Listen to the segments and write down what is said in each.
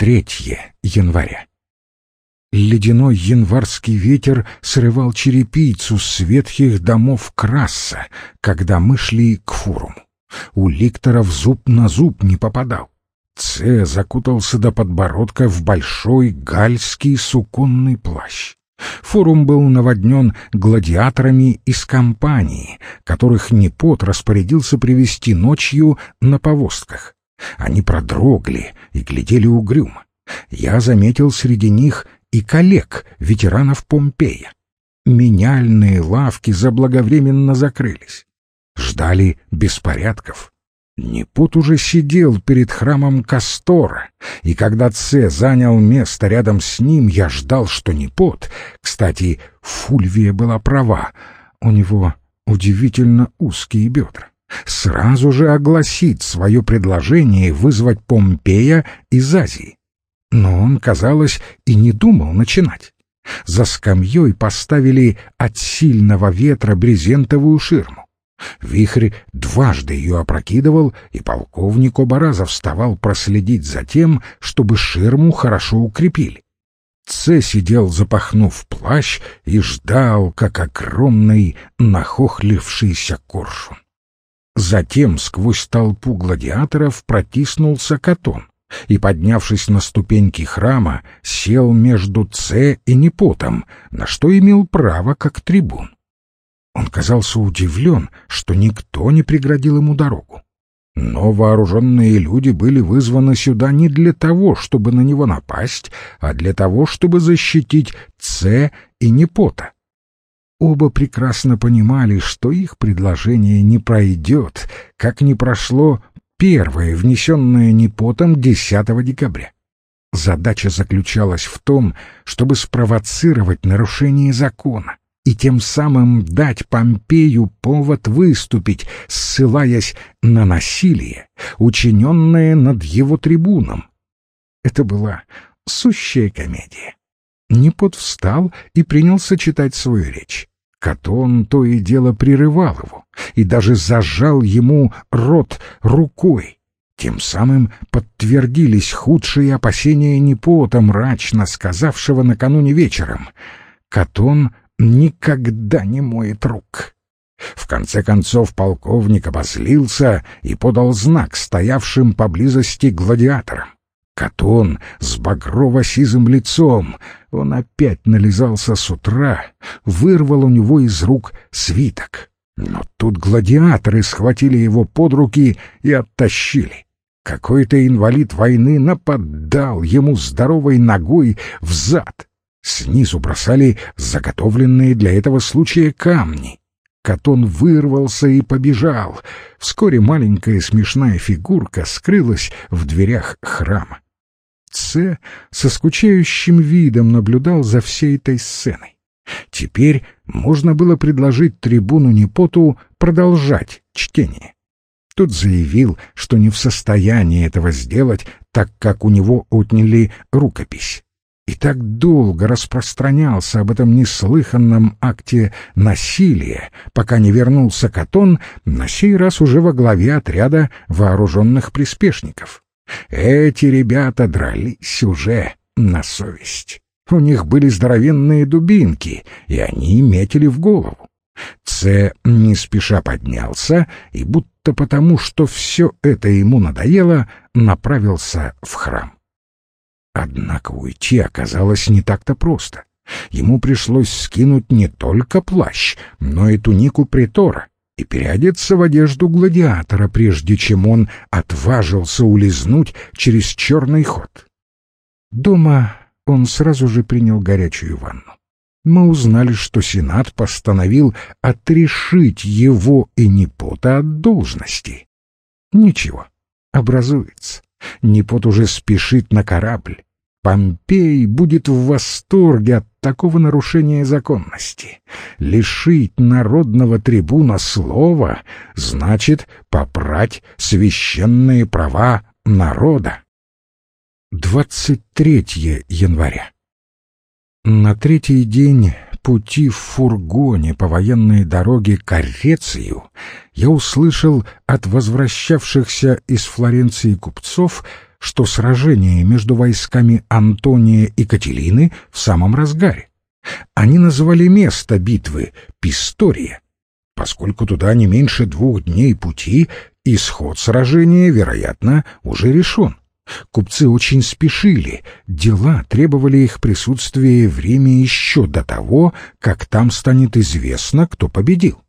23 января. Ледяной январский ветер срывал черепицу с ветхих домов Краса, когда мы шли к форуму. У ликторов зуб на зуб не попадал. Ц закутался до подбородка в большой гальский суконный плащ. Форум был наводнен гладиаторами из компании, которых Непот распорядился привести ночью на повозках. Они продрогли и глядели угрюмо. Я заметил среди них и коллег, ветеранов Помпея. Меняльные лавки заблаговременно закрылись. Ждали беспорядков. Непут уже сидел перед храмом Кастора, и когда Це занял место рядом с ним, я ждал, что Непот... Кстати, Фульвия была права, у него удивительно узкие бедра. Сразу же огласит свое предложение вызвать Помпея из Азии. Но он, казалось, и не думал начинать. За скамьей поставили от сильного ветра брезентовую ширму. Вихрь дважды ее опрокидывал, и полковник оба раза вставал проследить за тем, чтобы ширму хорошо укрепили. Це сидел, запахнув плащ, и ждал, как огромный нахохлившийся коршун. Затем сквозь толпу гладиаторов протиснулся Катон и, поднявшись на ступеньки храма, сел между Це и Непотом, на что имел право как трибун. Он казался удивлен, что никто не преградил ему дорогу. Но вооруженные люди были вызваны сюда не для того, чтобы на него напасть, а для того, чтобы защитить Це и Непота. Оба прекрасно понимали, что их предложение не пройдет, как не прошло первое, внесенное Непотом 10 декабря. Задача заключалась в том, чтобы спровоцировать нарушение закона, и тем самым дать Помпею повод выступить, ссылаясь на насилие, учиненное над его трибуном. Это была сущая комедия. Непот встал и принялся читать свою речь. Катон то и дело прерывал его и даже зажал ему рот рукой. Тем самым подтвердились худшие опасения Непота, мрачно сказавшего накануне вечером. Катон никогда не моет рук. В конце концов полковник обозлился и подал знак стоявшим поблизости гладиаторам. Катон с багрово-сизым лицом, он опять нализался с утра, вырвал у него из рук свиток. Но тут гладиаторы схватили его под руки и оттащили. Какой-то инвалид войны нападал ему здоровой ногой в зад. Снизу бросали заготовленные для этого случая камни. Катон вырвался и побежал. Вскоре маленькая смешная фигурка скрылась в дверях храма. Ц со скучающим видом наблюдал за всей этой сценой. Теперь можно было предложить трибуну Непоту продолжать чтение. Тот заявил, что не в состоянии этого сделать, так как у него отняли рукопись и так долго распространялся об этом неслыханном акте насилия, пока не вернулся Катон, на сей раз уже во главе отряда вооруженных приспешников. Эти ребята дрались уже на совесть. У них были здоровенные дубинки, и они метили в голову. Ц не спеша поднялся и, будто потому, что все это ему надоело, направился в храм. Однако уйти оказалось не так-то просто. Ему пришлось скинуть не только плащ, но и тунику притора и переодеться в одежду гладиатора, прежде чем он отважился улизнуть через черный ход. Дома он сразу же принял горячую ванну. Мы узнали, что Сенат постановил отрешить его и Непота от должности. Ничего, образуется. Непот уже спешит на корабль. Помпей будет в восторге от такого нарушения законности. Лишить народного трибуна слова значит попрать священные права народа. 23 января. На третий день пути в фургоне по военной дороге к Орецию я услышал от возвращавшихся из Флоренции купцов что сражение между войсками Антония и Кателины в самом разгаре. Они назвали место битвы Пистория, поскольку туда не меньше двух дней пути, исход сражения, вероятно, уже решен. Купцы очень спешили, дела требовали их присутствия в Риме еще до того, как там станет известно, кто победил.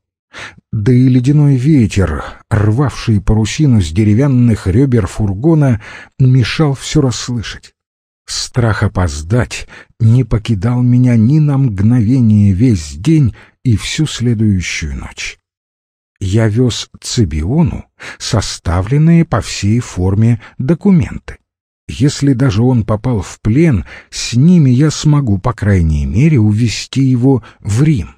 Да и ледяной ветер, рвавший парусину с деревянных ребер фургона, мешал все расслышать. Страх опоздать не покидал меня ни на мгновение весь день и всю следующую ночь. Я вез Цибиону составленные по всей форме документы. Если даже он попал в плен, с ними я смогу, по крайней мере, увести его в Рим.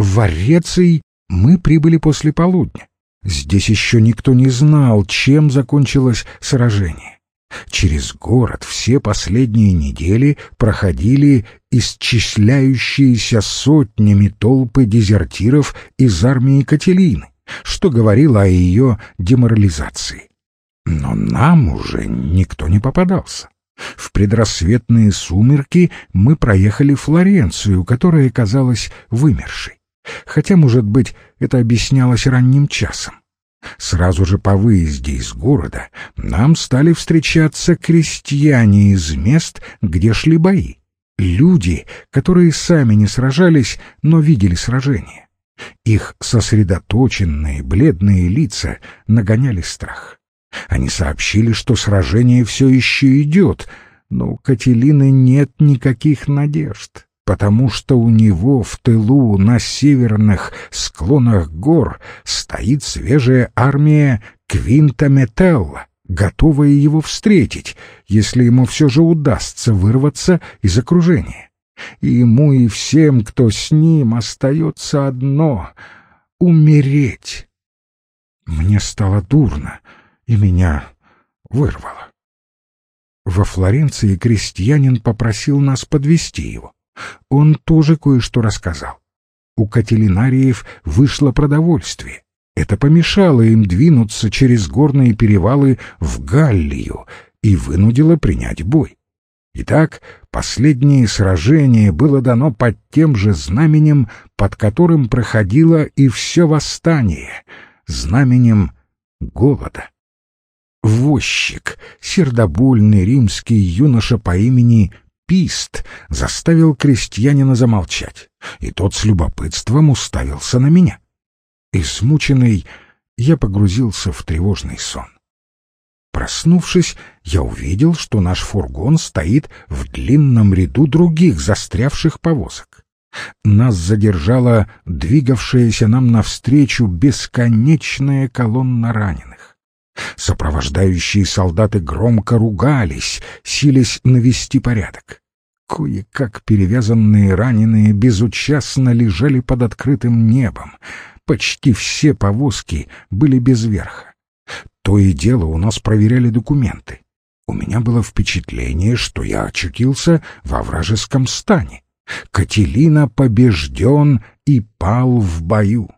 В Вареций мы прибыли после полудня. Здесь еще никто не знал, чем закончилось сражение. Через город все последние недели проходили исчисляющиеся сотнями толпы дезертиров из армии Кателины, что говорило о ее деморализации. Но нам уже никто не попадался. В предрассветные сумерки мы проехали Флоренцию, которая казалась вымершей. Хотя, может быть, это объяснялось ранним часом. Сразу же по выезде из города нам стали встречаться крестьяне из мест, где шли бои. Люди, которые сами не сражались, но видели сражения. Их сосредоточенные, бледные лица нагоняли страх. Они сообщили, что сражение все еще идет, но у Кателины нет никаких надежд потому что у него в тылу на северных склонах гор стоит свежая армия Квинта Метелла, готовая его встретить, если ему все же удастся вырваться из окружения. И ему и всем, кто с ним, остается одно — умереть. Мне стало дурно, и меня вырвало. Во Флоренции крестьянин попросил нас подвести его он тоже кое-что рассказал. У кателинариев вышло продовольствие. Это помешало им двинуться через горные перевалы в Галлию и вынудило принять бой. Итак, последнее сражение было дано под тем же знаменем, под которым проходило и все восстание — знаменем голода. Возчик, сердобольный римский юноша по имени пист заставил крестьянина замолчать, и тот с любопытством уставился на меня. Измученный, я погрузился в тревожный сон. Проснувшись, я увидел, что наш фургон стоит в длинном ряду других застрявших повозок. Нас задержала двигавшаяся нам навстречу бесконечная колонна раненых. Сопровождающие солдаты громко ругались, сились навести порядок. Кое-как перевязанные раненые безучастно лежали под открытым небом. Почти все повозки были без верха. То и дело у нас проверяли документы. У меня было впечатление, что я очутился во вражеском стане. Кателина побежден и пал в бою.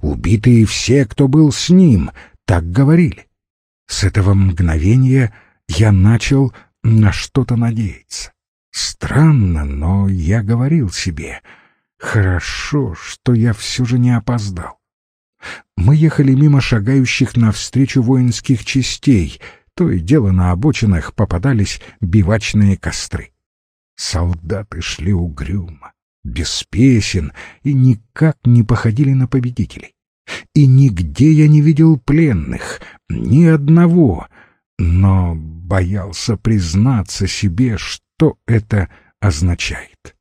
Убитые все, кто был с ним, так говорили. С этого мгновения я начал на что-то надеяться. Странно, но я говорил себе, хорошо, что я все же не опоздал. Мы ехали мимо шагающих навстречу воинских частей, то и дело на обочинах попадались бивачные костры. Солдаты шли угрюмо, без песен и никак не походили на победителей. И нигде я не видел пленных, ни одного, но боялся признаться себе, что это означает.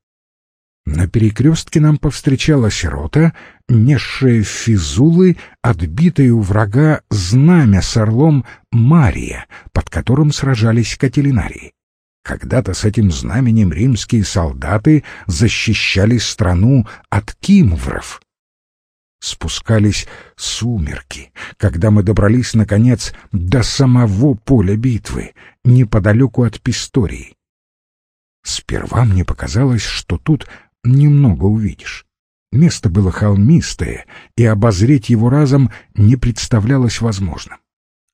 На перекрестке нам повстречалась рота, несшая физулы, отбитые у врага знамя с орлом Мария, под которым сражались кателинарии. Когда-то с этим знаменем римские солдаты защищали страну от кимвров. Спускались сумерки, когда мы добрались, наконец, до самого поля битвы, неподалеку от Пистории. Сперва мне показалось, что тут немного увидишь. Место было холмистое, и обозреть его разом не представлялось возможным.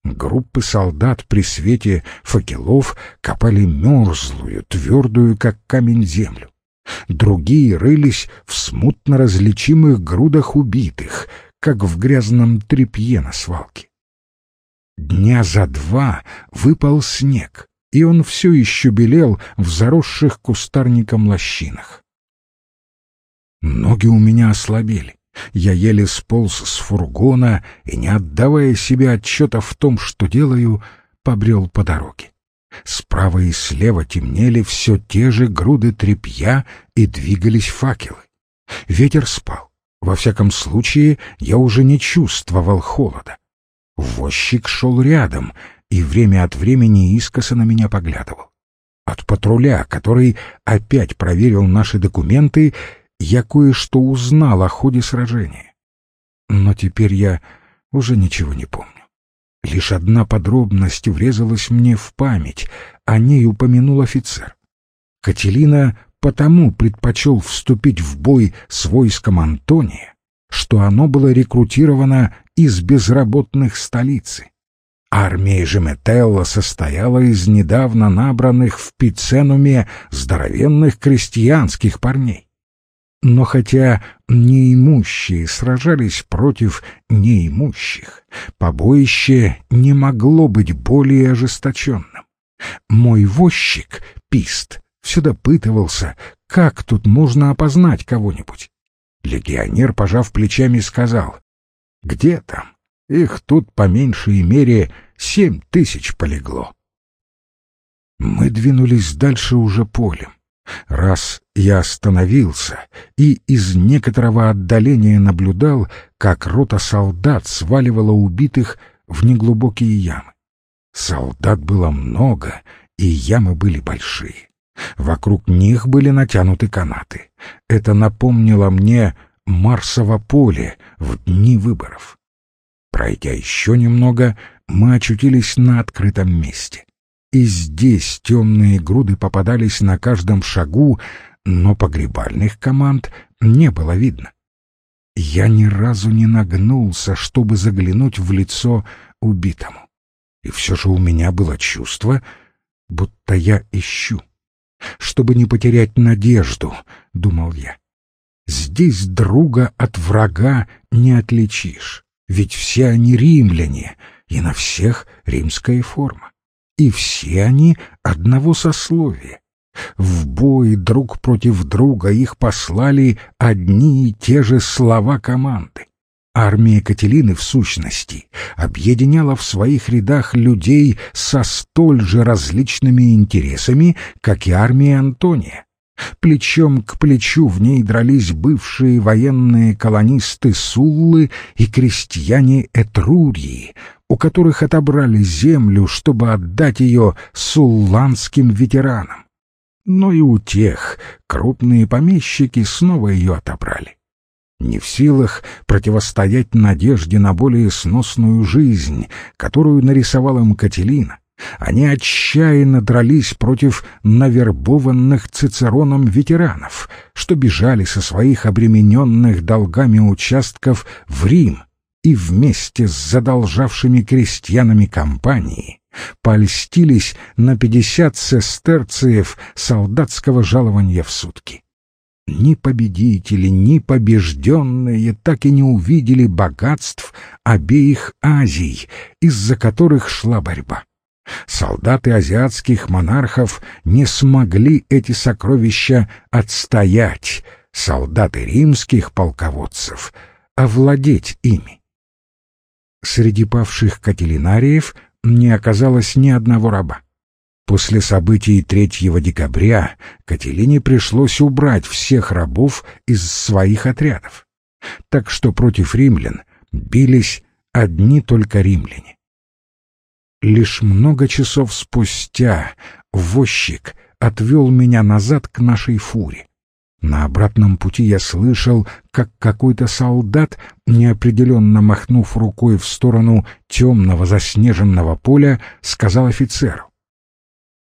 Группы солдат при свете факелов копали мерзлую, твердую, как камень, землю. Другие рылись в смутно различимых грудах убитых, как в грязном тряпье на свалке. Дня за два выпал снег, и он все еще белел в заросших кустарником лощинах. Ноги у меня ослабели. Я еле сполз с фургона и, не отдавая себе отчета в том, что делаю, побрел по дороге. Справа и слева темнели все те же груды тряпья и двигались факелы. Ветер спал. Во всяком случае, я уже не чувствовал холода. Возчик шел рядом и время от времени искоса на меня поглядывал. От патруля, который опять проверил наши документы, я кое-что узнал о ходе сражения. Но теперь я уже ничего не помню. Лишь одна подробность врезалась мне в память, о ней упомянул офицер. Кателина потому предпочел вступить в бой с войском Антония, что оно было рекрутировано из безработных столицы. Армия же Метелла состояла из недавно набранных в Пиценуме здоровенных крестьянских парней. Но хотя неимущие сражались против неимущих, побоище не могло быть более ожесточенным. Мой возчик, Пист, все допытывался, как тут можно опознать кого-нибудь. Легионер, пожав плечами, сказал, «Где там? Их тут по меньшей мере семь тысяч полегло». Мы двинулись дальше уже полем. Раз я остановился и из некоторого отдаления наблюдал, как рота солдат сваливала убитых в неглубокие ямы. Солдат было много, и ямы были большие. Вокруг них были натянуты канаты. Это напомнило мне Марсово поле в дни выборов. Пройдя еще немного, мы очутились на открытом месте. И здесь темные груды попадались на каждом шагу, но погребальных команд не было видно. Я ни разу не нагнулся, чтобы заглянуть в лицо убитому. И все же у меня было чувство, будто я ищу. Чтобы не потерять надежду, — думал я. Здесь друга от врага не отличишь, ведь все они римляне, и на всех римская форма и все они одного сословия. В бой друг против друга их послали одни и те же слова команды. Армия Кателины, в сущности, объединяла в своих рядах людей со столь же различными интересами, как и армия Антония. Плечом к плечу в ней дрались бывшие военные колонисты Суллы и крестьяне Этрурии, у которых отобрали землю, чтобы отдать ее сулланским ветеранам. Но и у тех крупные помещики снова ее отобрали. Не в силах противостоять надежде на более сносную жизнь, которую нарисовал им Кателина, они отчаянно дрались против навербованных Цицероном ветеранов, что бежали со своих обремененных долгами участков в Рим и вместе с задолжавшими крестьянами компании польстились на пятьдесят сестерциев солдатского жалования в сутки. Ни победители, ни побежденные так и не увидели богатств обеих Азий, из-за которых шла борьба. Солдаты азиатских монархов не смогли эти сокровища отстоять, солдаты римских полководцев — овладеть ими. Среди павших кателинариев не оказалось ни одного раба. После событий 3 декабря Кателине пришлось убрать всех рабов из своих отрядов. Так что против римлян бились одни только римляне. Лишь много часов спустя возчик отвел меня назад к нашей фуре. На обратном пути я слышал, как какой-то солдат, неопределенно махнув рукой в сторону темного заснеженного поля, сказал офицеру.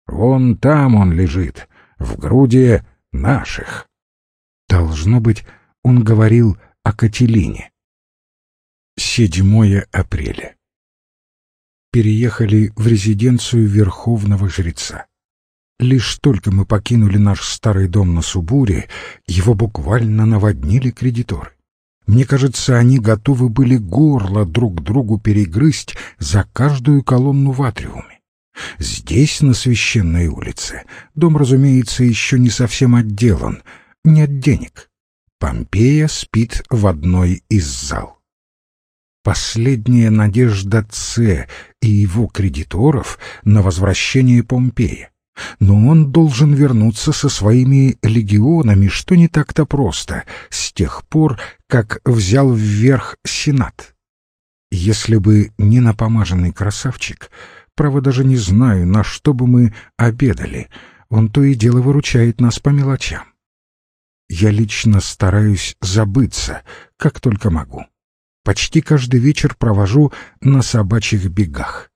«Вон там он лежит, в груди наших». Должно быть, он говорил о Кателине. 7 апреля. переехали в резиденцию верховного жреца. Лишь только мы покинули наш старый дом на Субуре, его буквально наводнили кредиторы. Мне кажется, они готовы были горло друг другу перегрызть за каждую колонну в атриуме. Здесь, на священной улице, дом, разумеется, еще не совсем отделан, нет денег. Помпея спит в одной из зал. Последняя надежда Ц и его кредиторов на возвращение Помпея. Но он должен вернуться со своими легионами, что не так-то просто, с тех пор, как взял вверх Сенат. Если бы не напомаженный красавчик, право даже не знаю, на что бы мы обедали, он то и дело выручает нас по мелочам. Я лично стараюсь забыться, как только могу. Почти каждый вечер провожу на собачьих бегах.